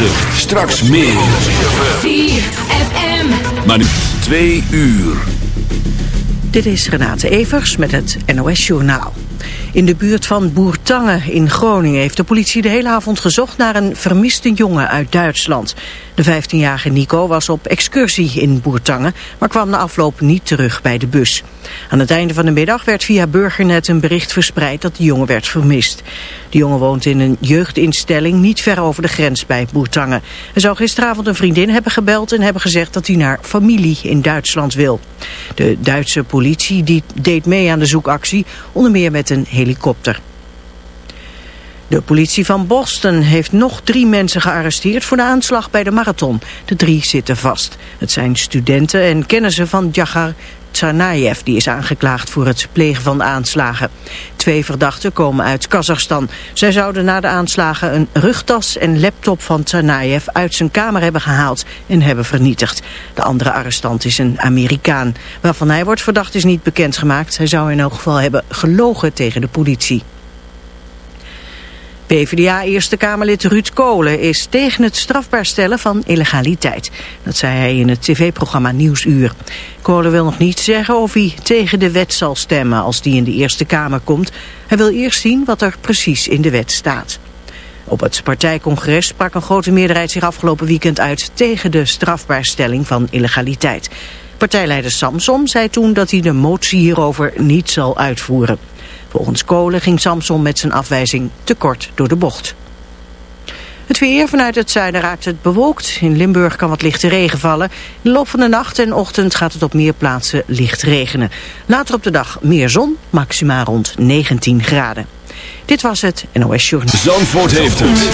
9. Straks meer. 4FM. Maar nu 2 uur. Dit is Renate Evers met het NOS Journaal. In de buurt van Boertangen in Groningen heeft de politie de hele avond gezocht naar een vermiste jongen uit Duitsland. De 15-jarige Nico was op excursie in Boertangen, maar kwam na afloop niet terug bij de bus. Aan het einde van de middag werd via Burgernet een bericht verspreid dat de jongen werd vermist. De jongen woont in een jeugdinstelling niet ver over de grens bij Boertangen. Hij zou gisteravond een vriendin hebben gebeld en hebben gezegd dat hij naar familie in Duitsland wil. De Duitse politie die deed mee aan de zoekactie, onder meer met een helikopter. De politie van Boston heeft nog drie mensen gearresteerd voor de aanslag bij de marathon. De drie zitten vast. Het zijn studenten en kennissen van Djagar Tsarnaev, die is aangeklaagd voor het plegen van aanslagen. Twee verdachten komen uit Kazachstan. Zij zouden na de aanslagen een rugtas en laptop van Tsarnaev uit zijn kamer hebben gehaald en hebben vernietigd. De andere arrestant is een Amerikaan. Waarvan hij wordt verdacht is niet bekendgemaakt. Hij zou in elk geval hebben gelogen tegen de politie. PvdA-Eerste Kamerlid Ruud Kolen is tegen het strafbaar stellen van illegaliteit. Dat zei hij in het tv-programma Nieuwsuur. Kolen wil nog niet zeggen of hij tegen de wet zal stemmen als die in de Eerste Kamer komt. Hij wil eerst zien wat er precies in de wet staat. Op het partijcongres sprak een grote meerderheid zich afgelopen weekend uit tegen de strafbaarstelling van illegaliteit. Partijleider Samsom zei toen dat hij de motie hierover niet zal uitvoeren. Volgens Kolen ging Samson met zijn afwijzing te kort door de bocht. Het weer vanuit het zuiden raakt het bewolkt. In Limburg kan wat lichte regen vallen. In de loop van de nacht en ochtend gaat het op meer plaatsen licht regenen. Later op de dag meer zon, maximaal rond 19 graden. Dit was het NOS Journal. Zandvoort heeft het.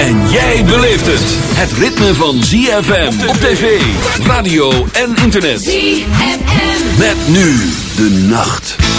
En jij beleeft het. Het ritme van ZFM op tv, radio en internet. ZFM. Met nu de nacht.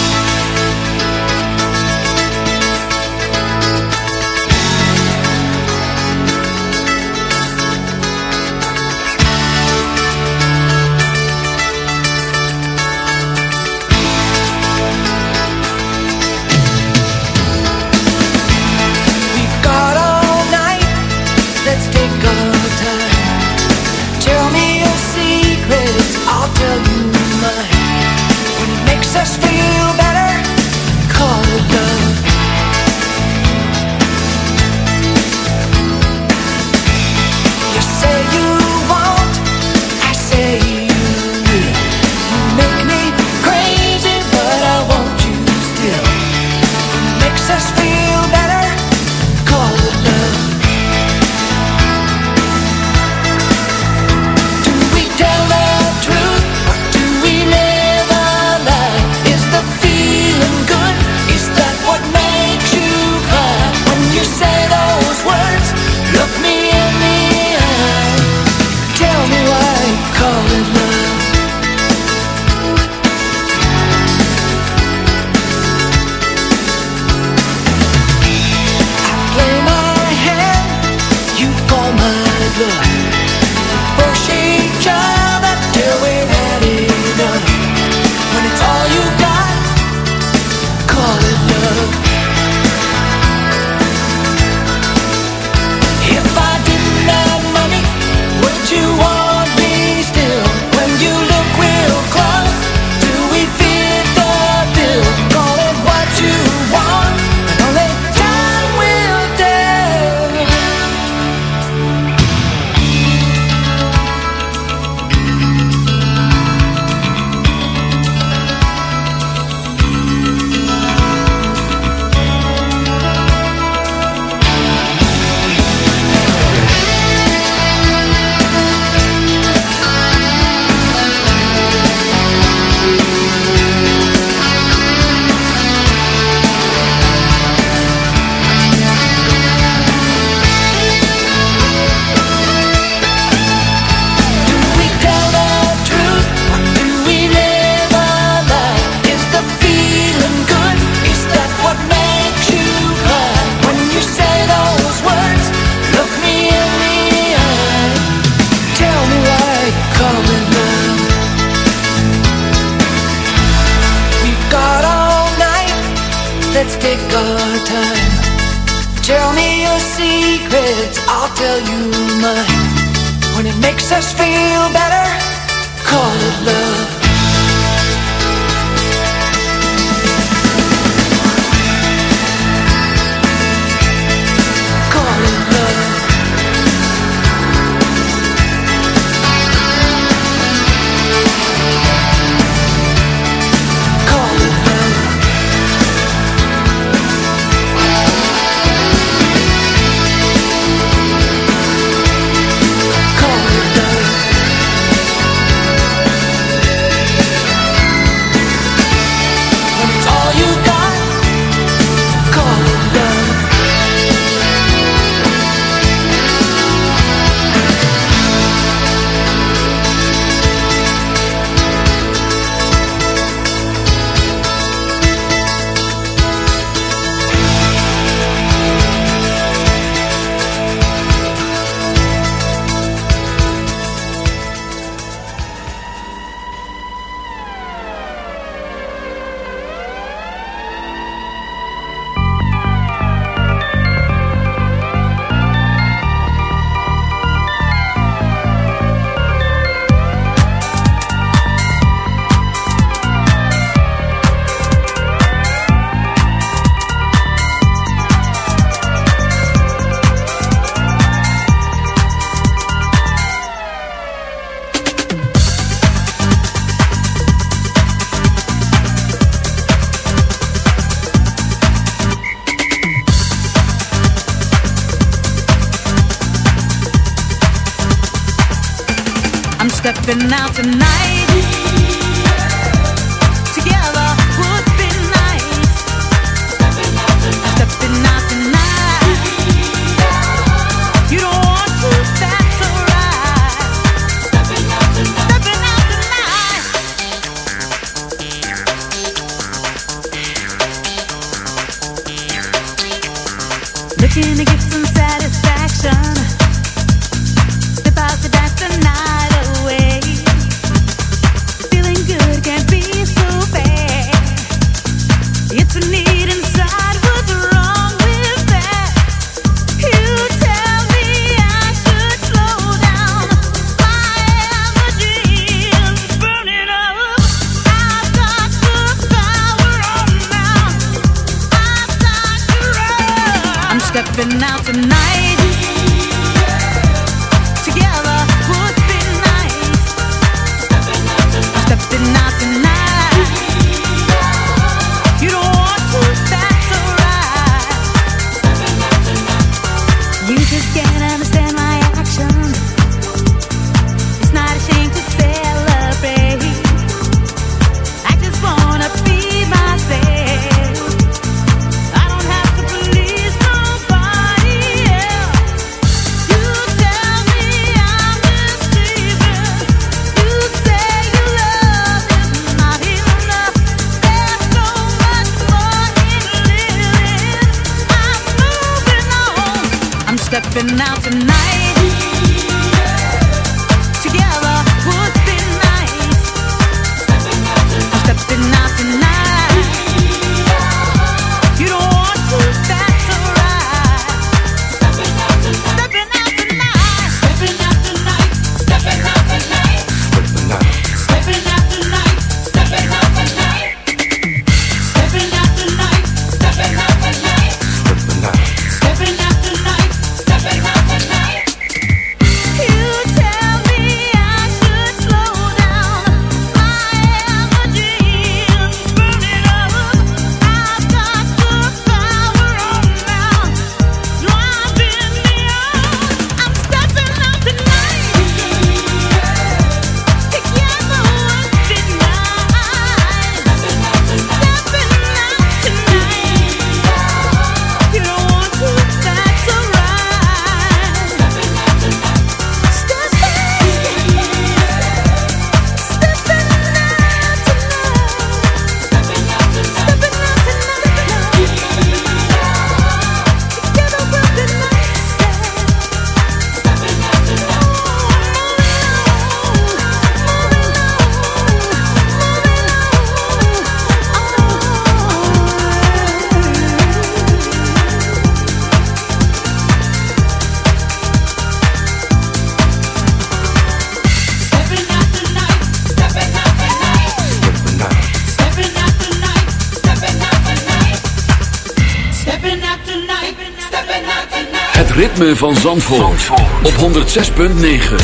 Van Zandvoort, op 106.9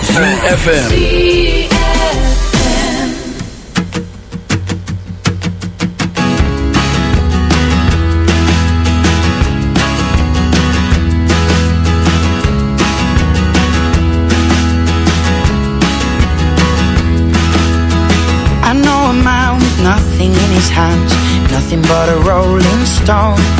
CFFM I know a man with nothing in his hands, nothing but a rolling stone.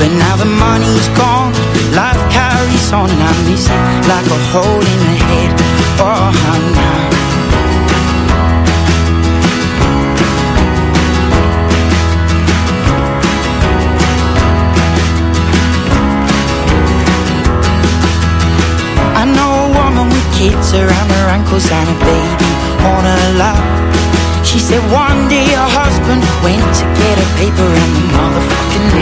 But now the money's gone, life carries on, and I miss it like a hole in the head. Oh, now. I know a woman with kids around her ankles and a baby on her lap. She said one day her husband went to get a paper and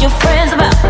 Your friends about.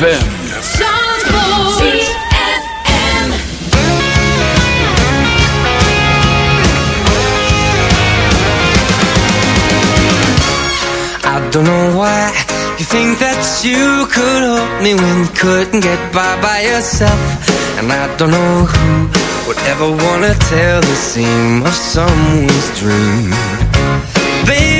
ZFM. I don't know why you think that you could help me when you couldn't get by by yourself. And I don't know who would ever wanna tell the seam of someone's dream. Baby,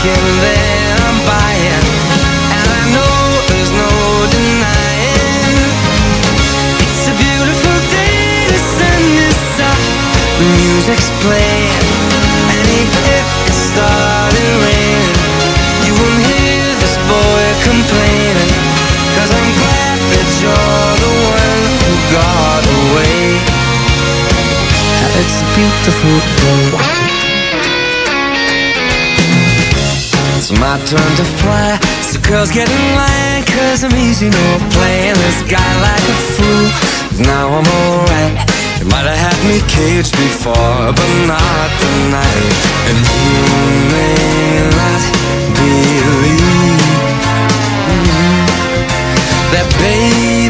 Buying, and I know there's no denying. It's a beautiful day, the sun is up, the music's playing, I turn to fly So girls get in line Cause I'm easy, no know, playing. This guy like a fool. But now I'm alright. You might have had me caged before But not tonight. And you may not believe That baby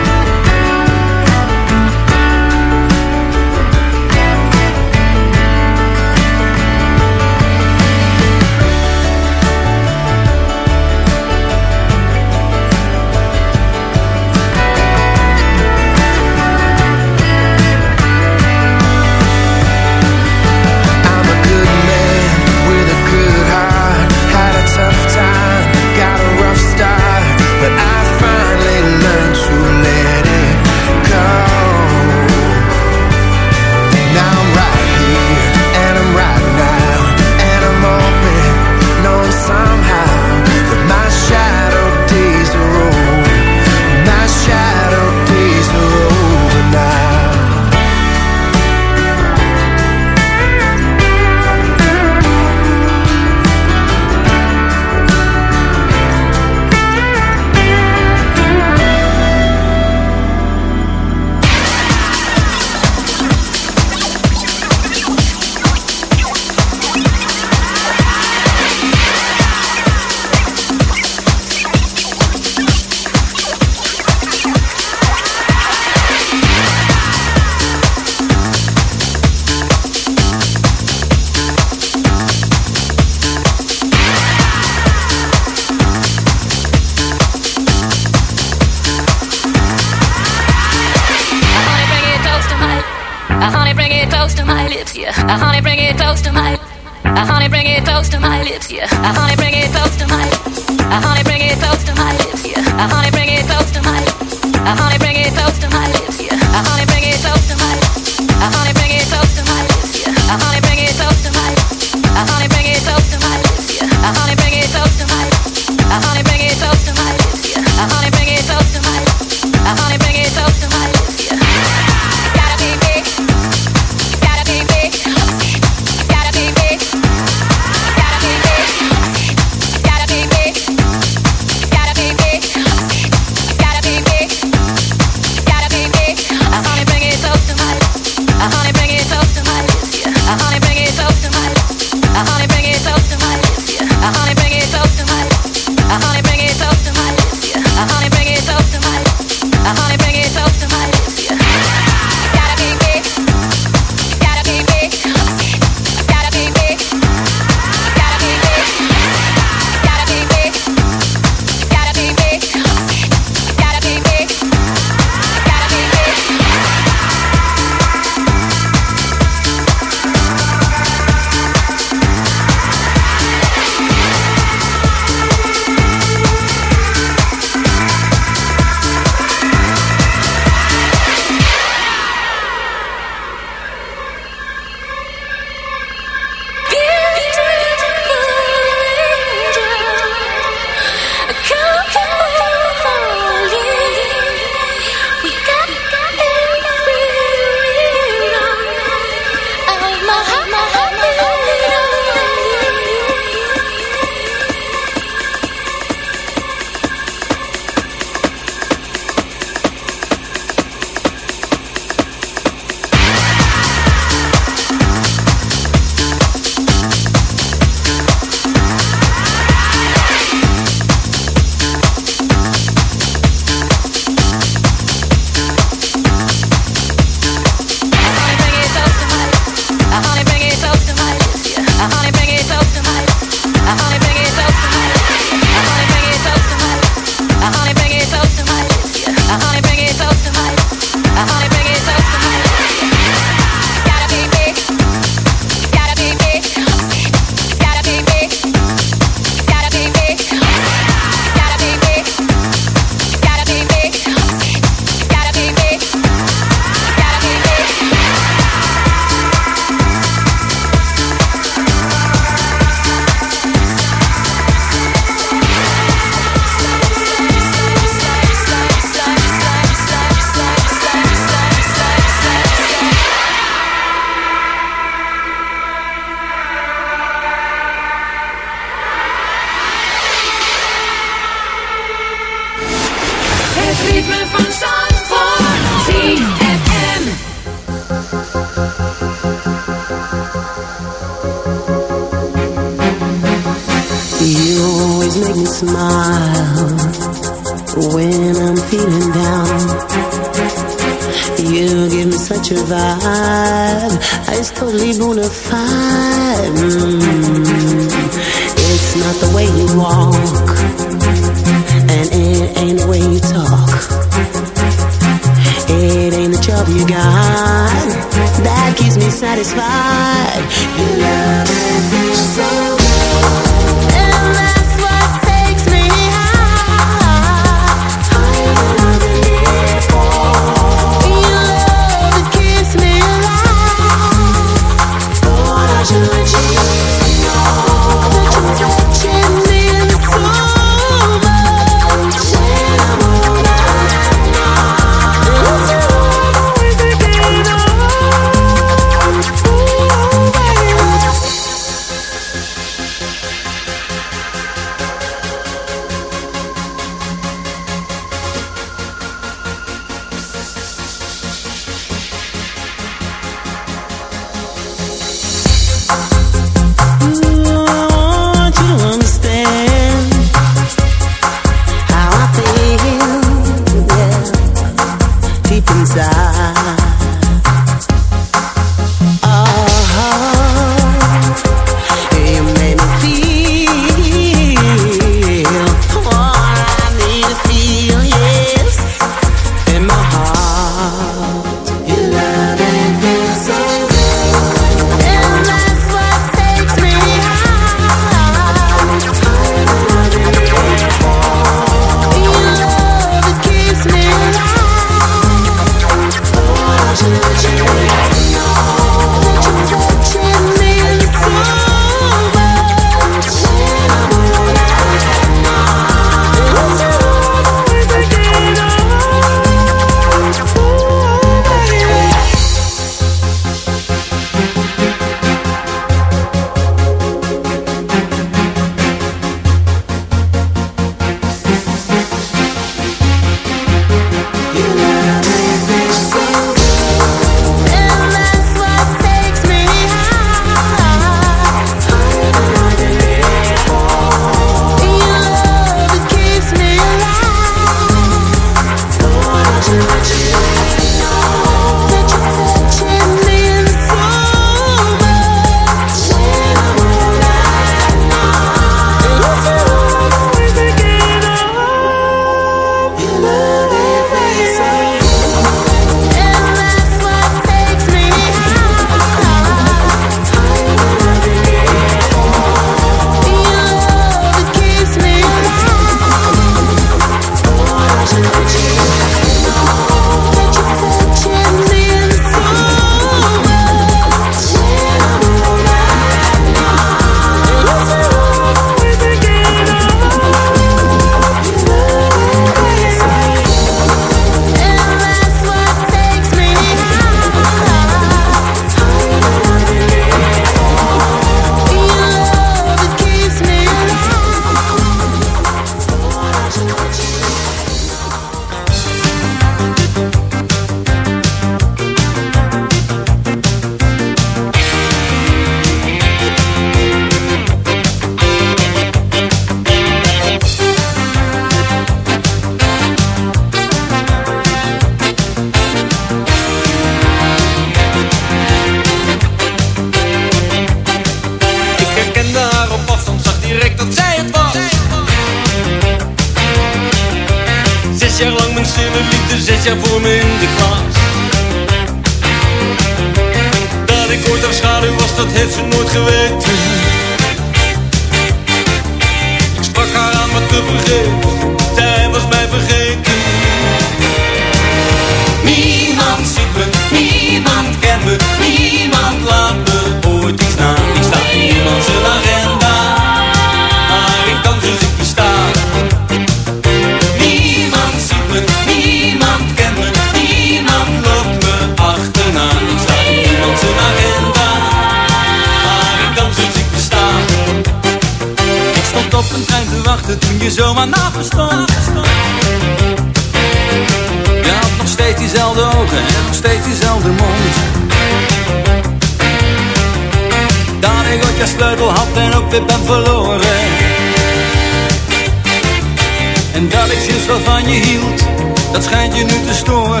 Als wat van je hield, dat schijnt je nu te storen.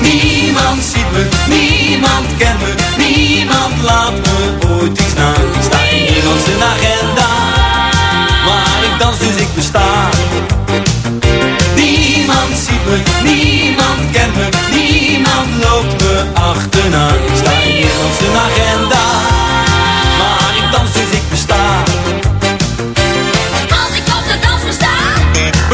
Niemand ziet me, niemand kent me, niemand laat me ooit iets na. Ik sta in niemand zijn agenda, maar ik dans dus ik besta. Niemand ziet me, niemand kent me, niemand loopt me achterna. Ik sta in niemand zijn agenda